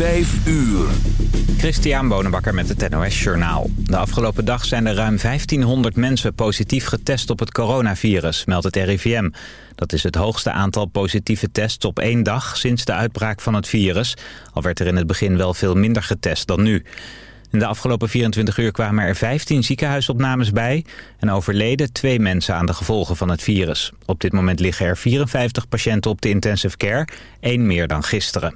Vijf uur. Christian Bonenbakker met het NOS Journaal. De afgelopen dag zijn er ruim 1500 mensen positief getest op het coronavirus, meldt het RIVM. Dat is het hoogste aantal positieve tests op één dag sinds de uitbraak van het virus. Al werd er in het begin wel veel minder getest dan nu. In de afgelopen 24 uur kwamen er 15 ziekenhuisopnames bij... en overleden twee mensen aan de gevolgen van het virus. Op dit moment liggen er 54 patiënten op de intensive care, één meer dan gisteren.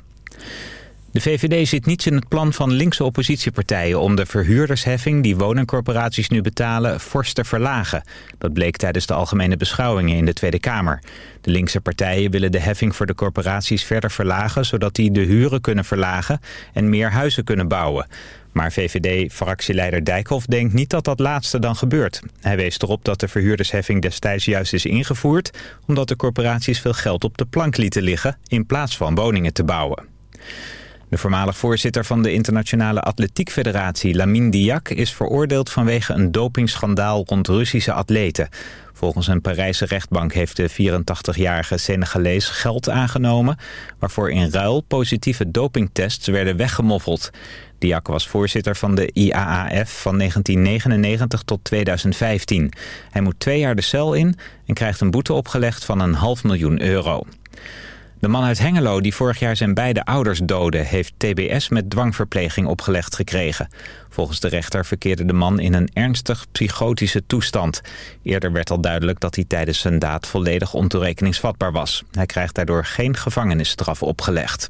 De VVD zit niets in het plan van linkse oppositiepartijen om de verhuurdersheffing die woningcorporaties nu betalen fors te verlagen. Dat bleek tijdens de algemene beschouwingen in de Tweede Kamer. De linkse partijen willen de heffing voor de corporaties verder verlagen zodat die de huren kunnen verlagen en meer huizen kunnen bouwen. Maar VVD-fractieleider Dijkhoff denkt niet dat dat laatste dan gebeurt. Hij wees erop dat de verhuurdersheffing destijds juist is ingevoerd... omdat de corporaties veel geld op de plank lieten liggen... in plaats van woningen te bouwen. De voormalig voorzitter van de Internationale Atletiek Federatie, Lamine Diak, is veroordeeld vanwege een dopingschandaal rond Russische atleten. Volgens een Parijse rechtbank heeft de 84-jarige Senegalees geld aangenomen... waarvoor in ruil positieve dopingtests werden weggemoffeld. Diak was voorzitter van de IAAF van 1999 tot 2015. Hij moet twee jaar de cel in en krijgt een boete opgelegd van een half miljoen euro. De man uit Hengelo die vorig jaar zijn beide ouders doodde... heeft TBS met dwangverpleging opgelegd gekregen. Volgens de rechter verkeerde de man in een ernstig psychotische toestand. Eerder werd al duidelijk dat hij tijdens zijn daad volledig ontoerekeningsvatbaar was. Hij krijgt daardoor geen gevangenisstraf opgelegd.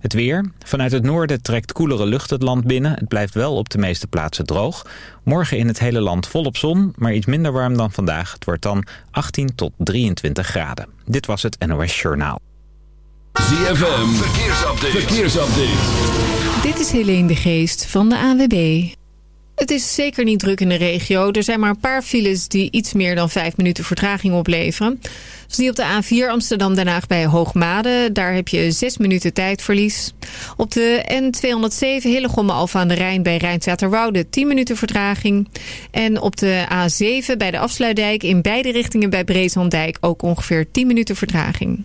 Het weer. Vanuit het noorden trekt koelere lucht het land binnen. Het blijft wel op de meeste plaatsen droog. Morgen in het hele land volop zon, maar iets minder warm dan vandaag. Het wordt dan 18 tot 23 graden. Dit was het NOS Journaal. ZFM, verkeersupdate. verkeersupdate. Dit is Helene de Geest van de AWB. Het is zeker niet druk in de regio. Er zijn maar een paar files die iets meer dan vijf minuten vertraging opleveren. Dus die op de A4 Amsterdam-Den Haag bij Hoogmade. Daar heb je zes minuten tijdverlies. Op de N207 Hillegom Alfa aan de Rijn bij Rijnzaterwoude 10 minuten vertraging. En op de A7 bij de Afsluitdijk in beide richtingen bij Breeslanddijk ook ongeveer 10 minuten vertraging.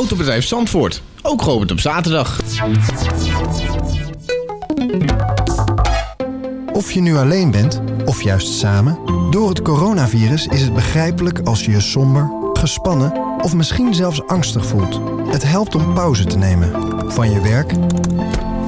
Autobedrijf Zandvoort, ook geopend op zaterdag. Of je nu alleen bent, of juist samen... door het coronavirus is het begrijpelijk als je je somber, gespannen... of misschien zelfs angstig voelt. Het helpt om pauze te nemen. Van je werk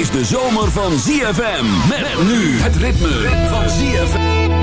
Is de zomer van ZFM. Met nu het ritme van ZFM.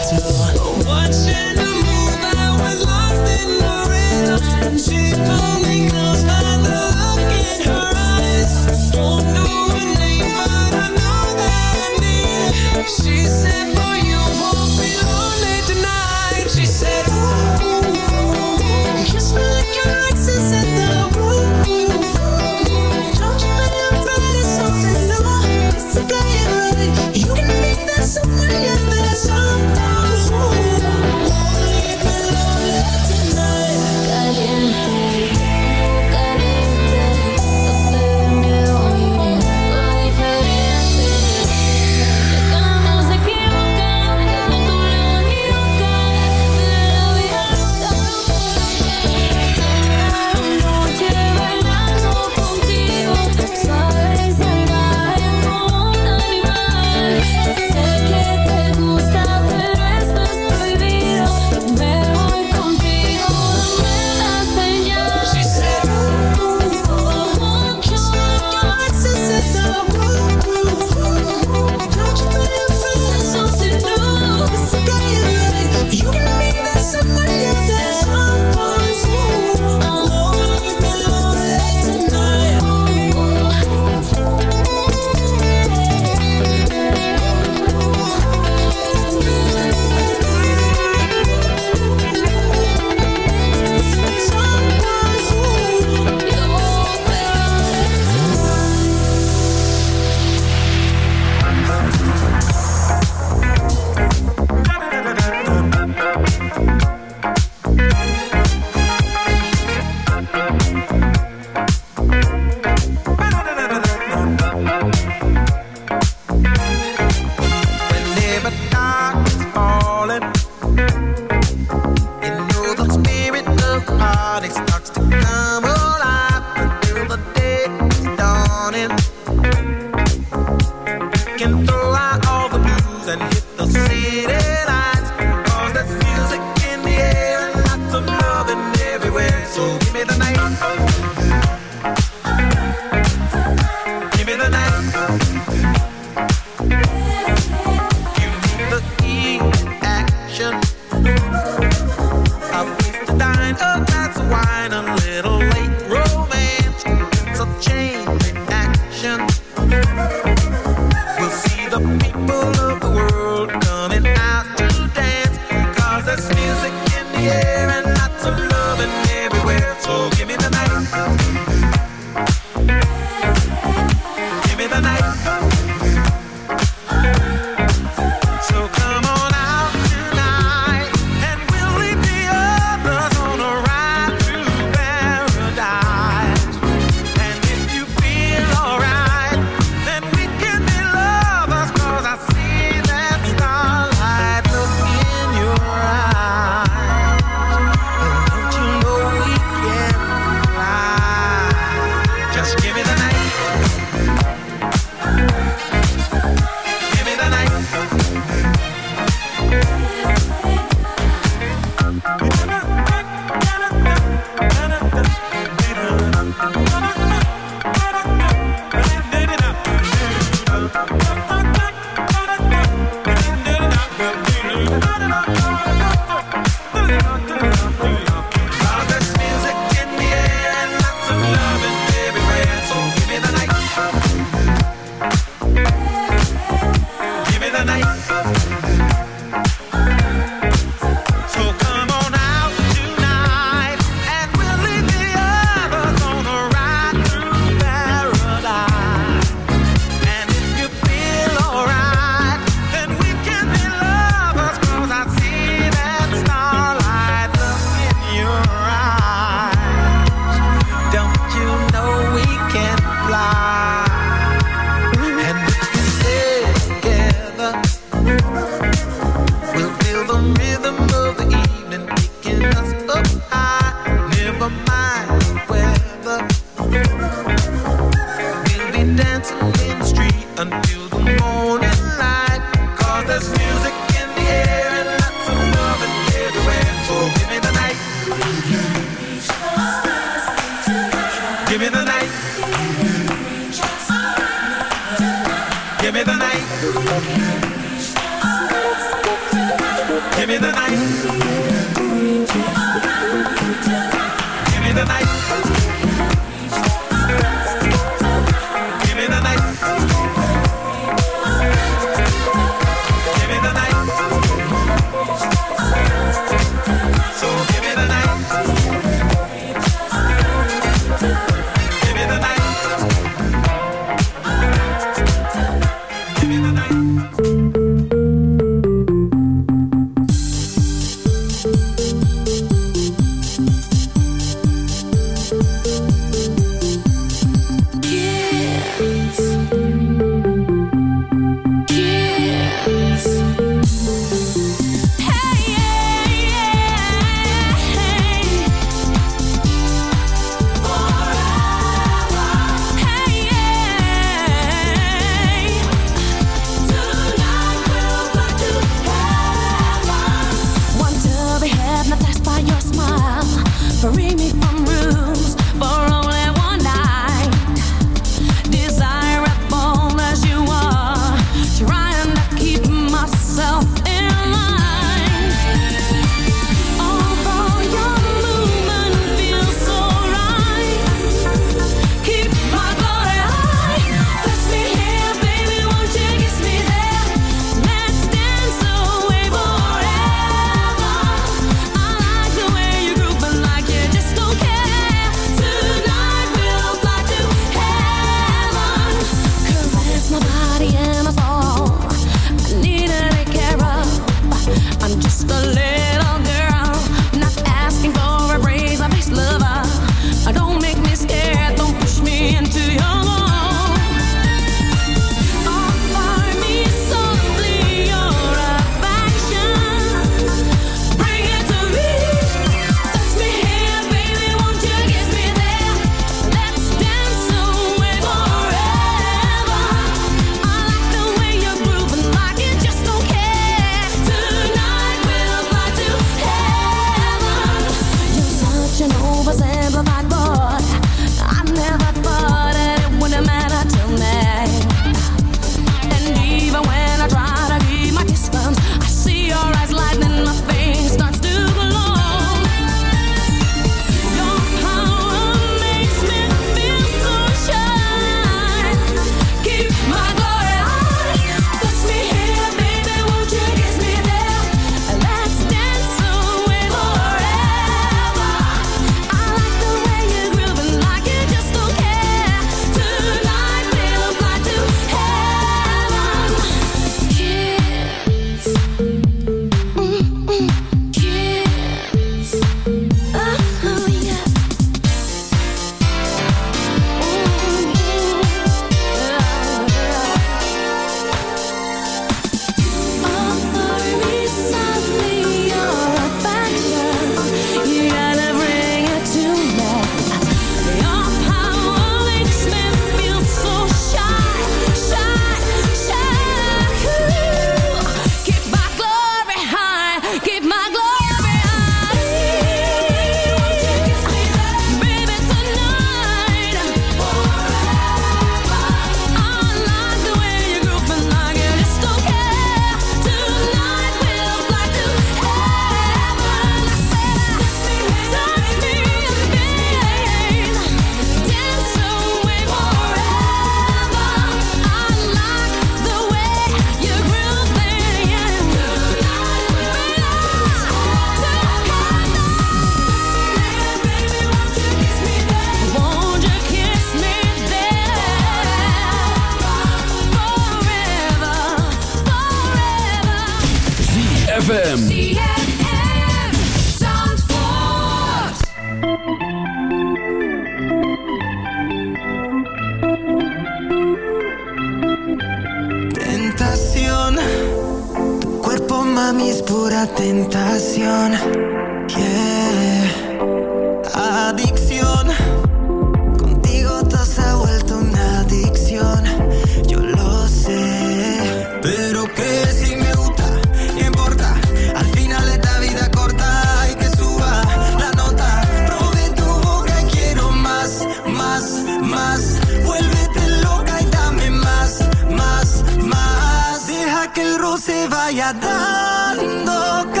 se vaya dando.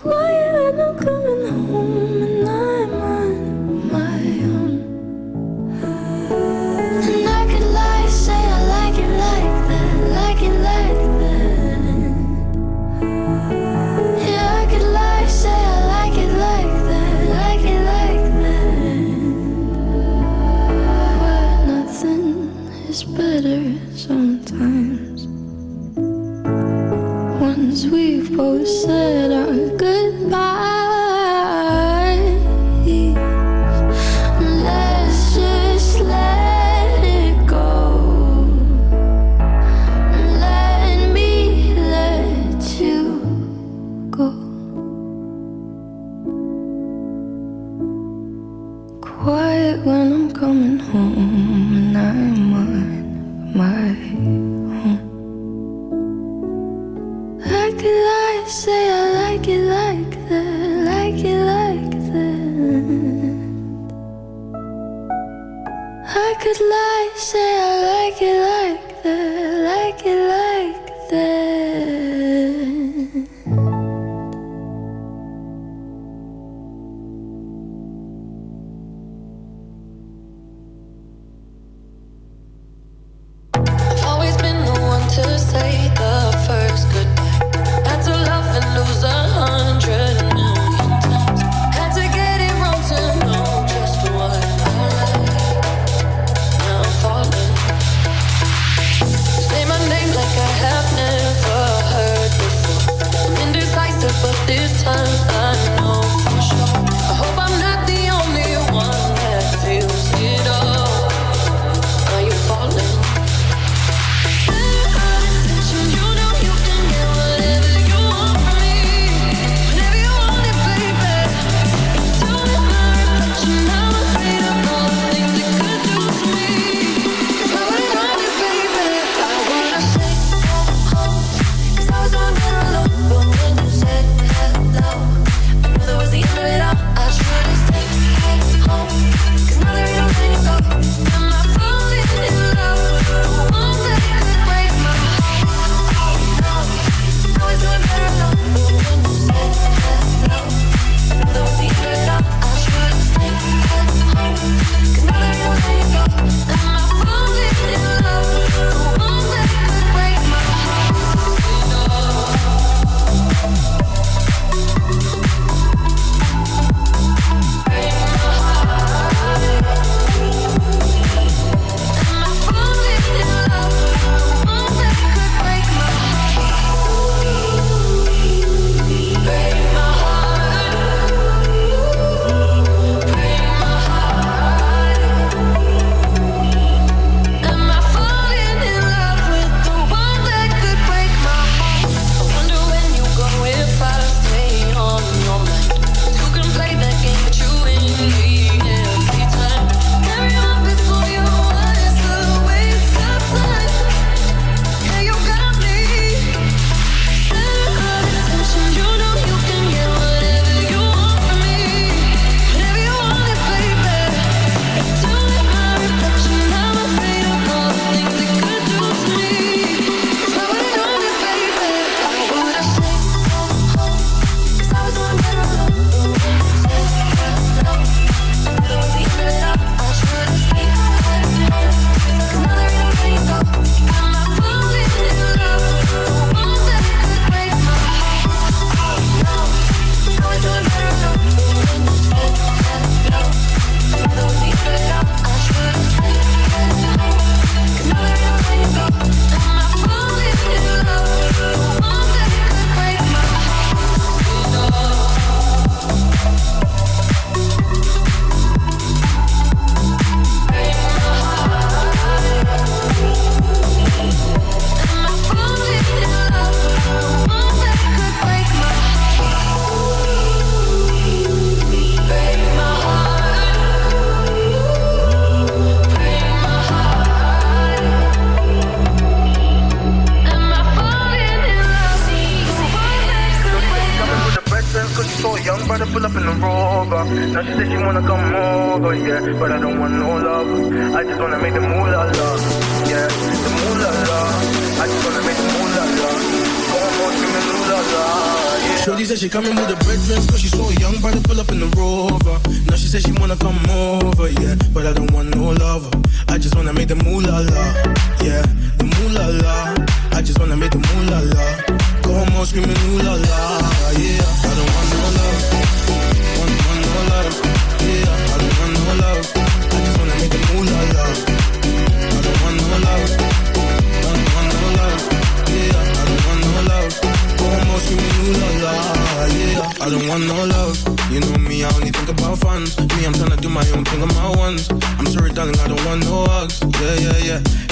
quiet and I'm coming home.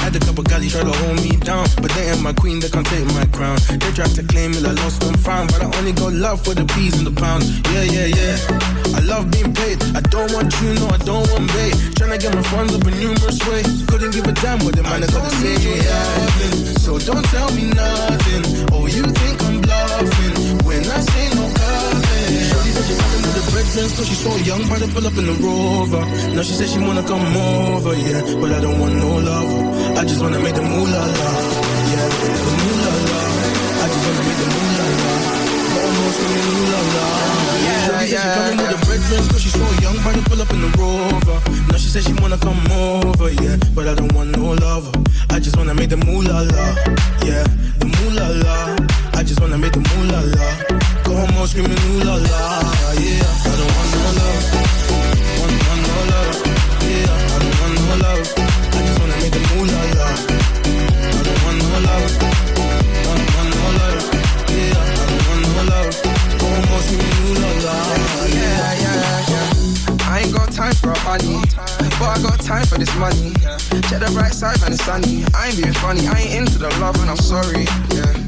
Had a couple guys try to hold me down, but they ain't my queen, they can't take my crown. They tried to claim it, I lost and found, but I only got love for the peas and the pounds. Yeah, yeah, yeah. I love being paid. I don't want you, no, I don't want bait. Tryna get my funds up in numerous ways. Couldn't give a damn what the man I gotta say. So don't tell me nothing. Oh, you think I'm bluffing when I say no the breadcrumbs cause she's so young, about to pull up in the rover. Now she said she wanna come over, yeah. But I don't want no lover. I just wanna make the moolah la. Yeah, the moolah la. I just wanna make the moolah la. Almost screaming moolah la. Yeah, said she coming with the breadcrumbs cause she's so young, about to pull up in the rover. Now she said she wanna come over, yeah. But I don't want no lover. I just wanna make the moolah la. Yeah, the moolah la. I just wanna make the moolah la. Home all screaming ooh la la. Yeah, I don't want no love. Want, want no love. Yeah, I don't want no love. I just wanna make the moolah la. I don't want no love. Want, want no love. Yeah, I don't want no love. Home all screaming ooh la la. Yeah, yeah, yeah. I ain't got time for a honey, but I got time for this money. Check the bright side when it's sunny. I ain't being funny, I ain't into the love and I'm sorry, yeah.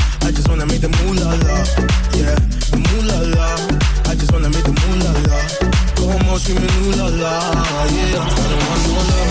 I just wanna make the moolah la, yeah, the moolah la. I just wanna make the moolah la. Go home screaming ooh la la, yeah. I don't want no love,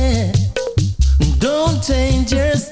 don't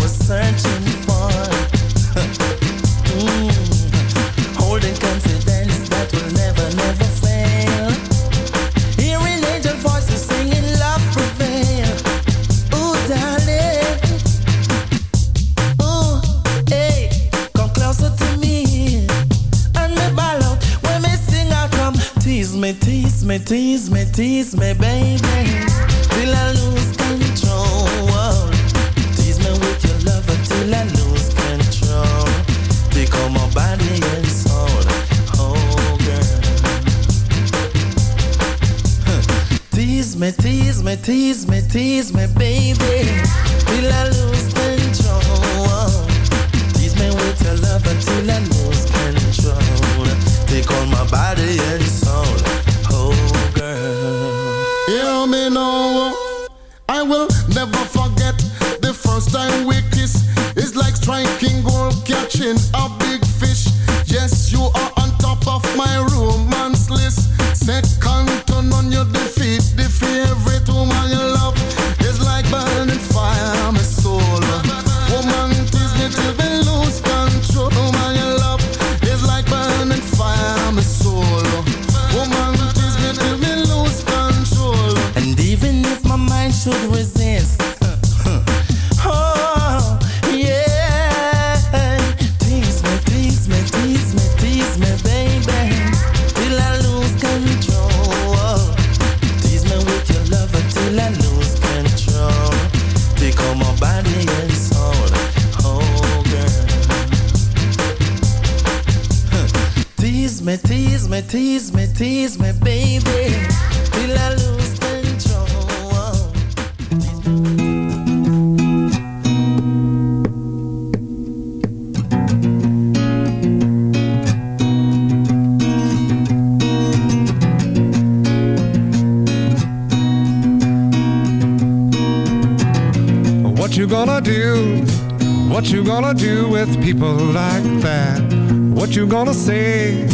was searching me, tease me, tease me, tease me, baby, till I lose control. What you gonna do? What you gonna do with people like that? What you gonna say?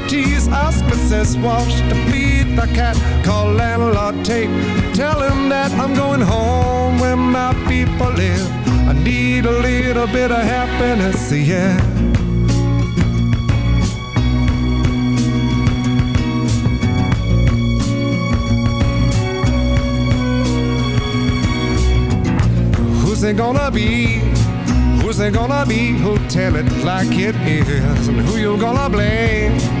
necessities. Ask Mrs. Walsh to feed the cat. Call landlord Tate. Tell him that I'm going home where my people live. I need a little bit of happiness, yeah. Who's it gonna be? Who's it gonna be? Who'll tell it like it is? And who you gonna blame?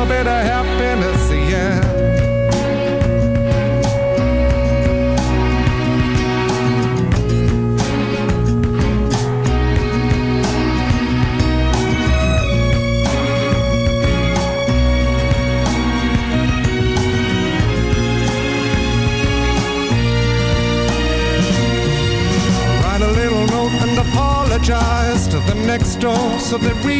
little bit of happiness, yeah. Write a little note and apologize to the next door so they realize.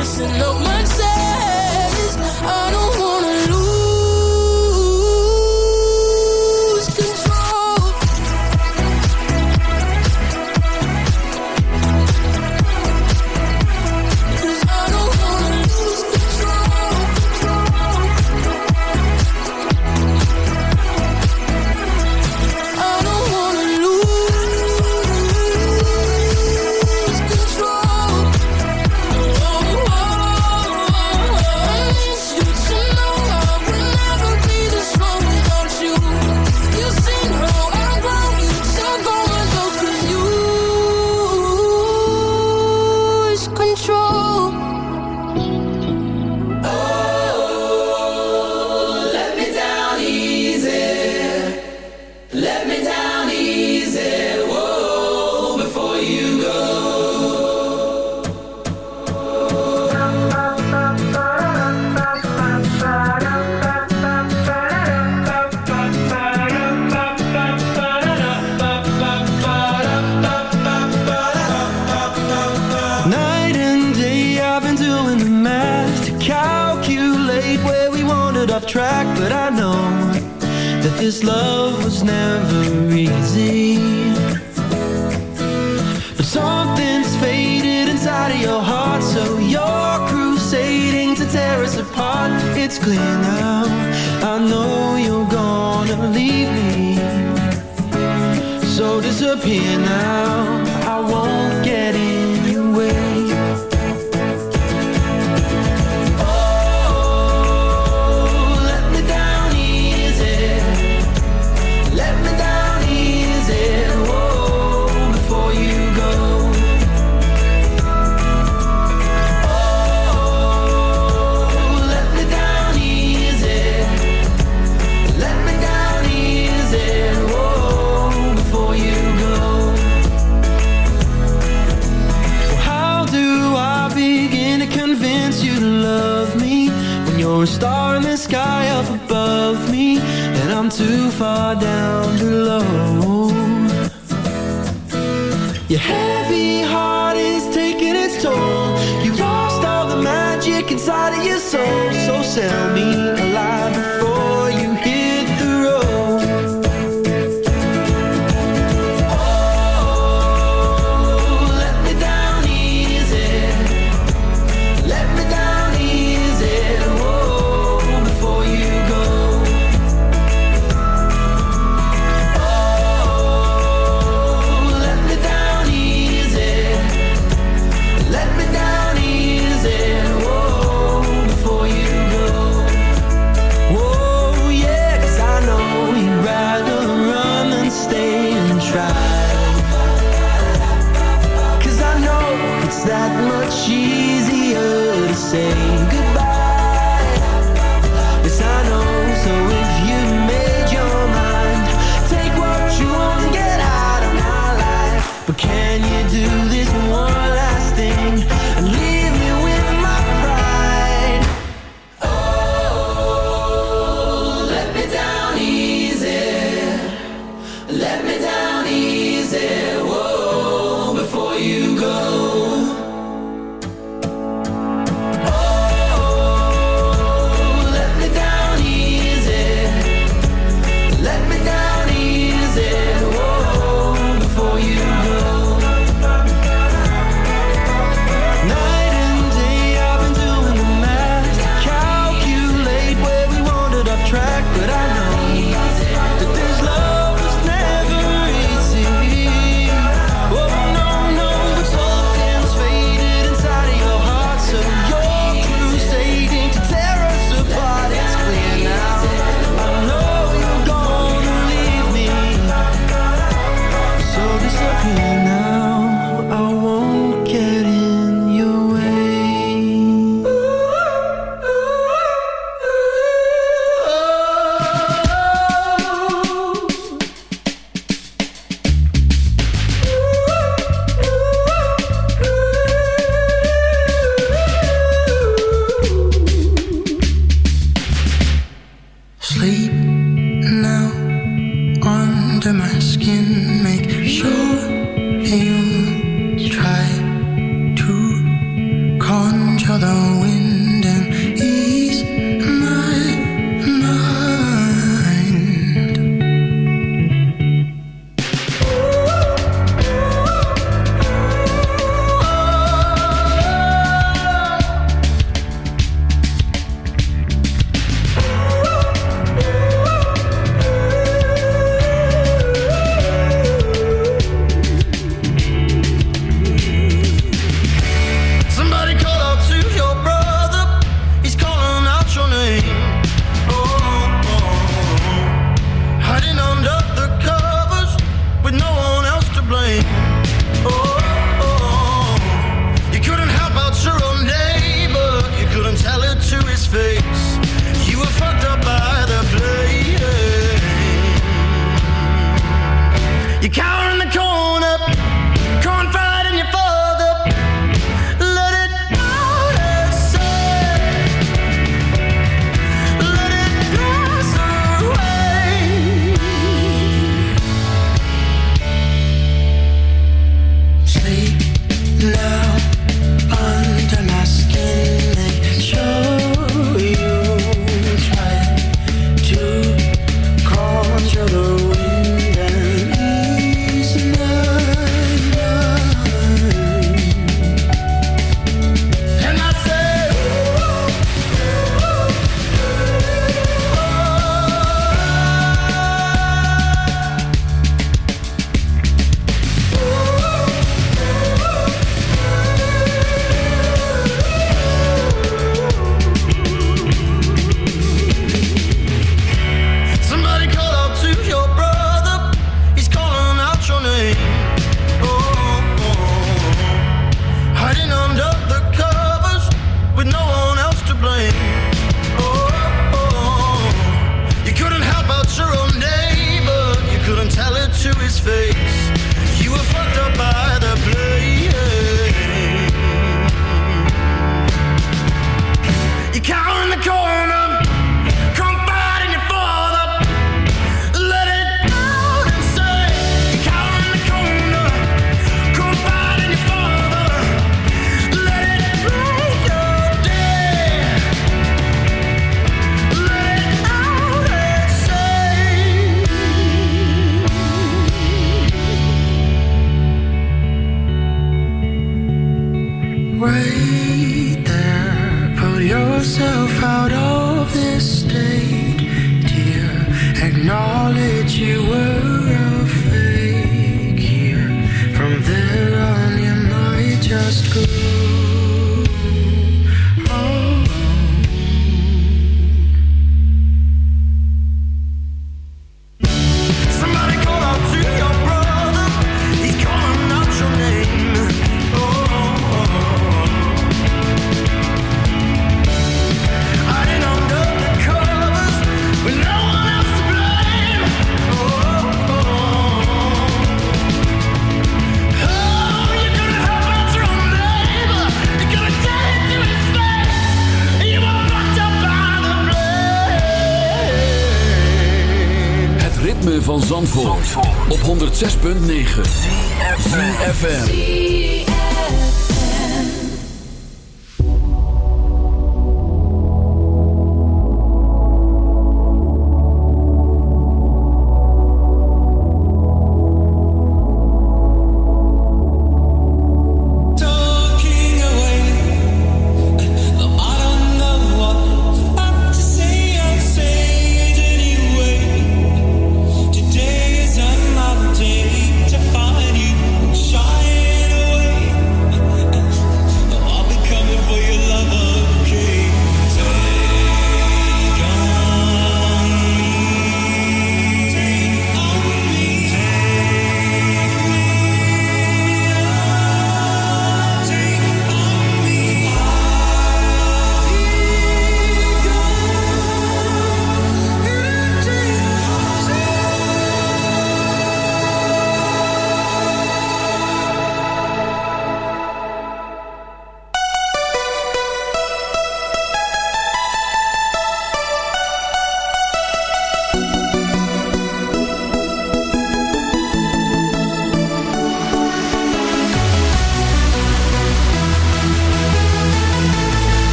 Open up my chest. I don't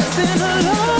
Dancing alone.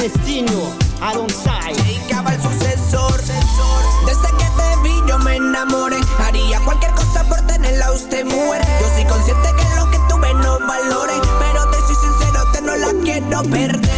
destino Adonsai Llegaba el sucesor. Desde que te vi yo me enamoré. Haría cualquier cosa por tenerla usted muere. Yo soy consciente que lo que tuve no valore Pero te soy sincero, te no la quiero perder.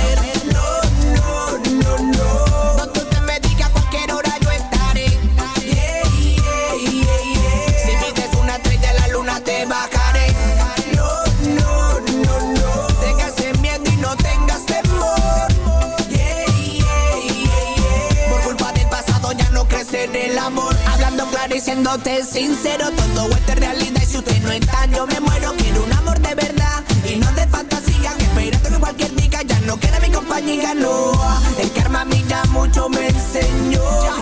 Siéndote sincero, todo esto es realidad. Y si usted no está, yo me muero. Quiero un amor de verdad y no de fantasía. Que esperando que cualquier diga ya no queda mi compañía. No, el karma a ya mucho me enseñó.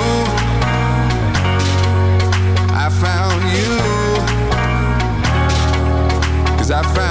I found